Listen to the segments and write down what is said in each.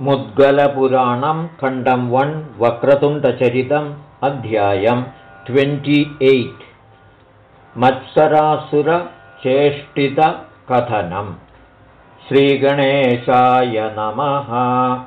मुद्गलपुराणं खण्डं वन् वक्रतुण्डचरितम् अध्यायं twenty eight. मत्सरासुरचेष्टितकथनम्। श्रीगणेशाय नमः।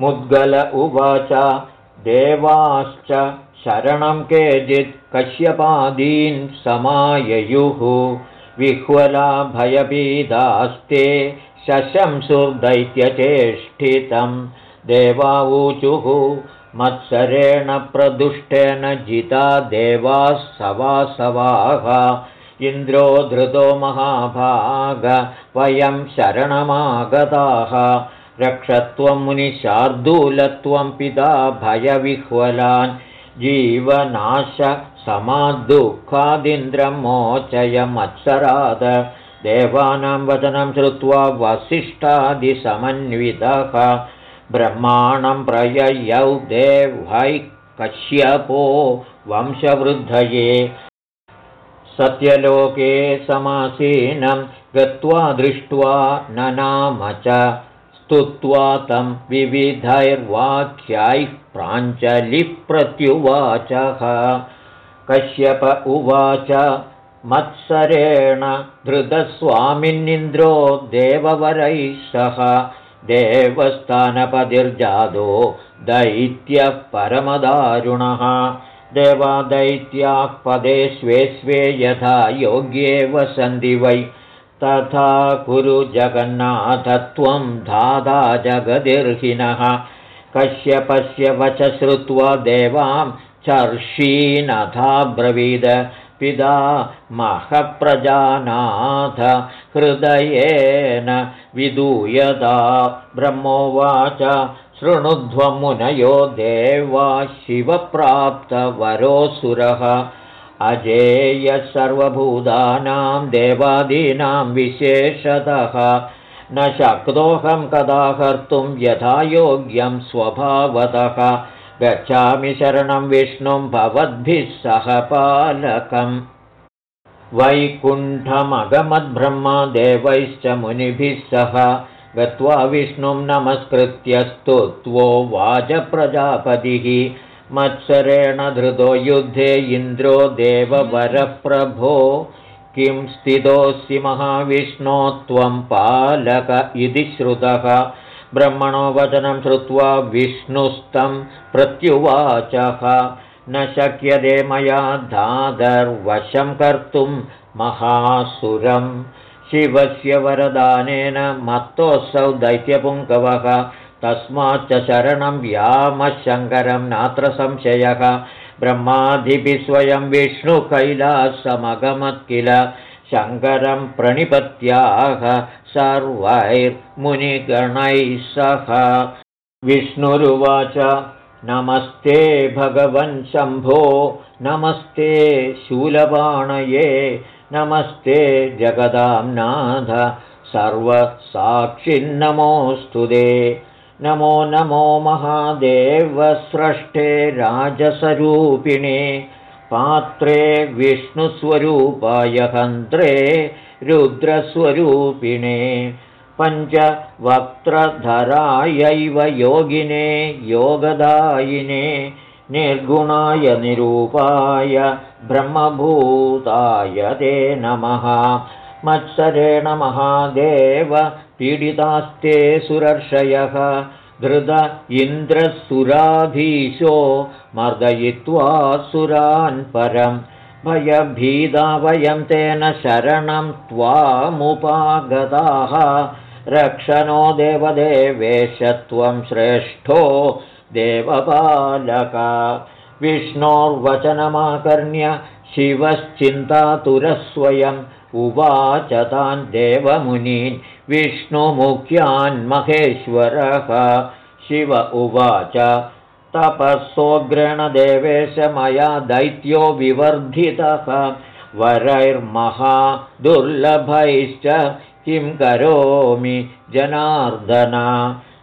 मुद्गल उवाच देवाश्च शरणं केचित् कश्यपादीन् समाययुः। विह्वला भयभीदास्ते शशंसुर्दैत्यचेष्टितं देवाऊचुः मत्सरेण प्रदुष्टेन जिता देवाः सवासवाः इन्द्रो धृतो महाभाग वयं शरणमागताः। रक्षत्वं मुनिशार्दूलत्वं पिता भयविह्वलान्। जीवनाश समाद्दुःखादिन्द्रं मोचय मत्सराद देवानां वचनं श्रुत्वा वसिष्ठादिसमन्वितः ब्रह्माणं प्रययौ देवै कश्यपो वंशवृद्धये सत्यलोके समासीनं गत्वा दृष्ट्वा न नाम च स्तुत्वा तं विविधैर्वाक्यैः प्राञ्जलिप्रत्युवाचः। कश्यप उवाच मत्सरेण धृतस्वामिन्निन्द्रो देववरैः सह देवस्थानपतिर्जातो दैत्यः परमदारुणः। देवादैत्याः पदे स्वे स्वे यथा योग्ये वसन्ति वै। तथा कुरु जगन्नाथत्वं धादा जगदिर्हिनः। कश्यपस्य वच श्रुत्वा देवां चर्षीनथाब्रवीद पिता महप्रजानाथ हृदयेन विदूयदा ब्रह्मोवाच शृणुध्वमुनयो देवा शिवप्राप्तवरोऽसुरः। अजेयः सर्वभूतानां देवादीनां विशेषतः न शक्तोऽहं कदा कर्तुं यथा योग्यं स्वभावतः गच्छामि शरणं विष्णुं भवद्भिः सह पालकम्। वैकुण्ठमगमद्ब्रह्मा देवैश्च मुनिभिः सह गत्वा विष्णुं नमस्कृत्य स्तुत्वो वाजप्रजापतिः। मत्सरेण धृतो युद्धे इन्द्रो देववरप्रभो। किं स्थितोऽसि महाविष्णो त्वं पालक इति श्रुतः ब्रह्मणो वचनं श्रुत्वा विष्णुस्तं प्रत्युवाचः। न शक्यते मया धादर्वशं कर्तुं महासुरं। शिवस्य वरदानेन मत्तोऽसौ दैत्यपुङ्गवः। तस्माच्च शरणं व्यामशङ्करं नात्र संशयः। ब्रह्मादिभिः स्वयं विष्णुकैलासमगमत् किल शङ्करं प्रणिपत्याः सर्वैर्मुनिगणैः सह। विष्णुरुवाच नमस्ते भगवन् शम्भो नमस्ते शूलबाणये नमस्ते जगदां नाथ सर्वसाक्षिन्नमोऽस्तु ते नमो नमो महादेवस्रष्टे राजसरूपिणे पात्रे विष्णुस्वरूपाय हन्त्रे रुद्रस्वरूपिणे पञ्चवक्त्रधरायैव योगिने योगदायिने निर्गुणाय निरूपाय ब्रह्मभूताय ते नमः। मत्सरेण महादेव पीडितास्ते सुरर्षयः धृत इन्द्रसुराधीशो मर्दयित्वा सुरान् परम् भयभीदा वयं तेन शरणं त्वामुपागताः। रक्षणो देवदेवेश त्वं श्रेष्ठो देवपालक। विष्णोर्वचनमाकर्ण्य शिवश्चिन्तातुरस्वयम् उवाच तान् देवमुनीन् विष्णुमुख्यान् महेश्वरः। शिव उवाच तपःसोऽग्रेण देवेश मया दैत्यो विवर्धितः। वरैर्महादुर्लभैश्च किं करोमि जनार्दन।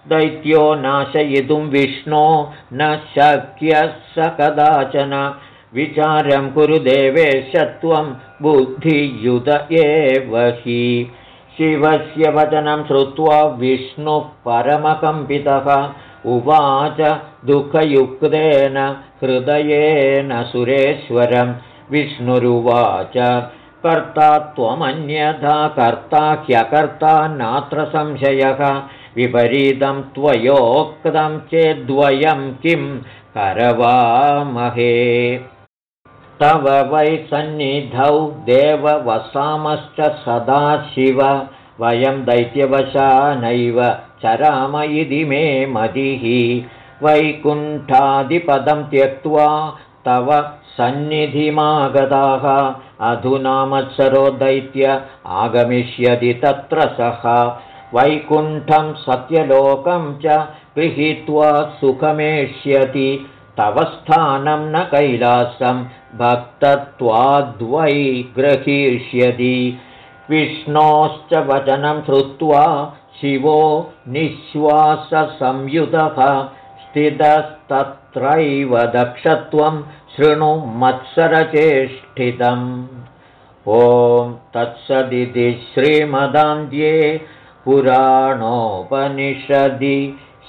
दैत्यो नाशयितुं विष्णो न शक्यः स कदाचन विचारं कुरु देवेश त्वं बुद्धियुत एव हि। शिवस्य वचनं श्रुत्वा विष्णुः परमकम्पितः। उवाच दुःखयुक्तेन हृदयेन सुरेश्वरं विष्णुरुवाच कर्ता त्वमन्यथा कर्ता ह्यकर्ता नात्र संशयः। विपरीतं त्वयोक्तं चेद्वयं किं करवामहे तव वै सन्निधौ देववसामश्च सदाशिव वयं दैत्यवशा नैव चराम इति मे मतिः। वैकुण्ठादिपदं त्यक्त्वा तव सन्निधिमागताः अधुना मत्सरो दैत्य आगमिष्यति तत्र सः। वैकुण्ठं सत्यलोकं च गृहीत्वा सुखमेष्यति तव स्थानं न कैलासं भक्तत्वाद्वै ग्रहीष्यति विष्णोश्च वचनं श्रुत्वा शिवो निःश्वाससंयुतः स्थितस्तत्रैव दक्षत्वं शृणु मत्सरचेष्टितम्। ॐ तत्सदिति श्रीमदान्ध्ये पुराणोपनिषदि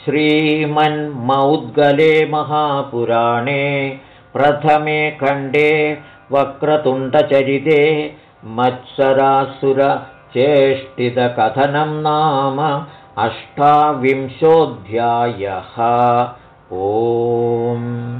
श्रीमन्मौद्गले महापुराणे प्रथमे खण्डे वक्रतुण्डचरिते मत्सरासुरचेष्टितकथनं नाम अष्टाविंशोऽध्यायः। ओम्